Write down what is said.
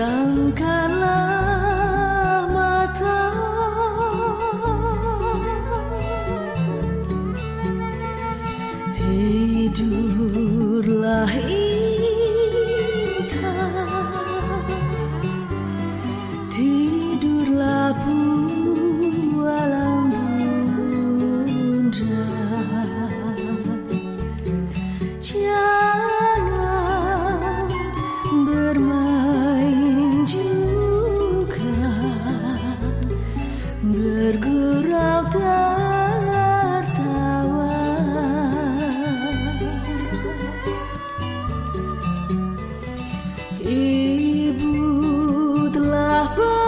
想看。Ibu telah benar